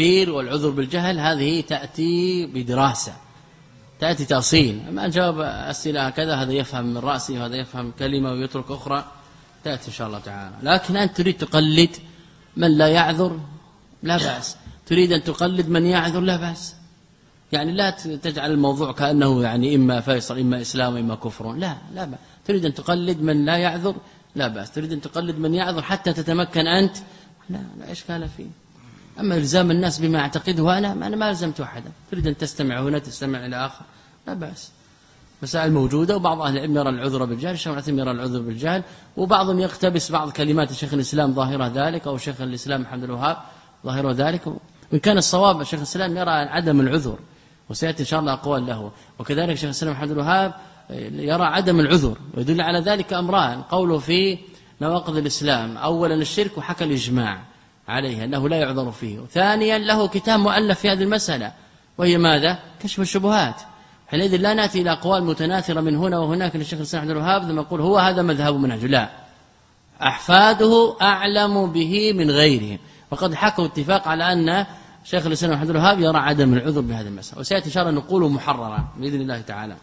إيه. والعذر بالجهل هذه تأتي بدراسة تأتي تأصيل. ما نجاوب أسئلة كذا هذا يفهم من رأسه وهذا يفهم كلمة ويترك أخرى تأتي إن شاء الله تعالى. لكن أنت تريد تقلد من لا يعذر لا بأس. تريد أن تقلد من يعذر لا بأس. يعني لا تجعل الموضوع كأنه يعني إما فيصل إما إسلام إما كفر. لا لا بأس. تريد أن تقلد من لا يعذر لا بأس. تريد أن تقلد من يعذر حتى تتمكن أنت؟ لا لا إشكال فيه؟ أما إلزام الناس بما أعتقده أنا أنا ما ألزمت أحدا. تريد أن تستمع هنا تستمع إلى آخر. لا بأس. مسائل موجودة وبعض أهل العلم يرى العذر بالجهل الشيخ العثيمين يرى العذر بالجهل وبعضهم يقتبس بعض كلمات شيخ الإسلام ظاهرة ذلك أو شيخ الإسلام محمد الوهاب ظاهرة ذلك. وإن كان الصواب شيخ الإسلام يرى عدم العذر وسيأتي إن شاء الله أقوال له. وكذلك شيخ الإسلام محمد الوهاب يرى عدم العذر ويدل على ذلك أمران قوله في نواقض الإسلام أولا الشرك وحكى الإجماع عليه أنه لا يعذر فيه ثانيا له كتاب مؤلف في هذه المسألة وهي ماذا؟ كشف الشبهات. حينئذ لا نأتي إلى أقوال متناثرة من هنا وهناك للشيخ الإسلام عبد الوهاب ثم نقول هو هذا مذهب منهج. لا. أحفاده أعلم به من غيرهم وقد حكوا اتفاق على أن شيخ الإسلام عبد الوهاب يرى عدم العذر بهذه المسألة. وسيأتي إن شاء الله نقول محررا بإذن الله تعالى.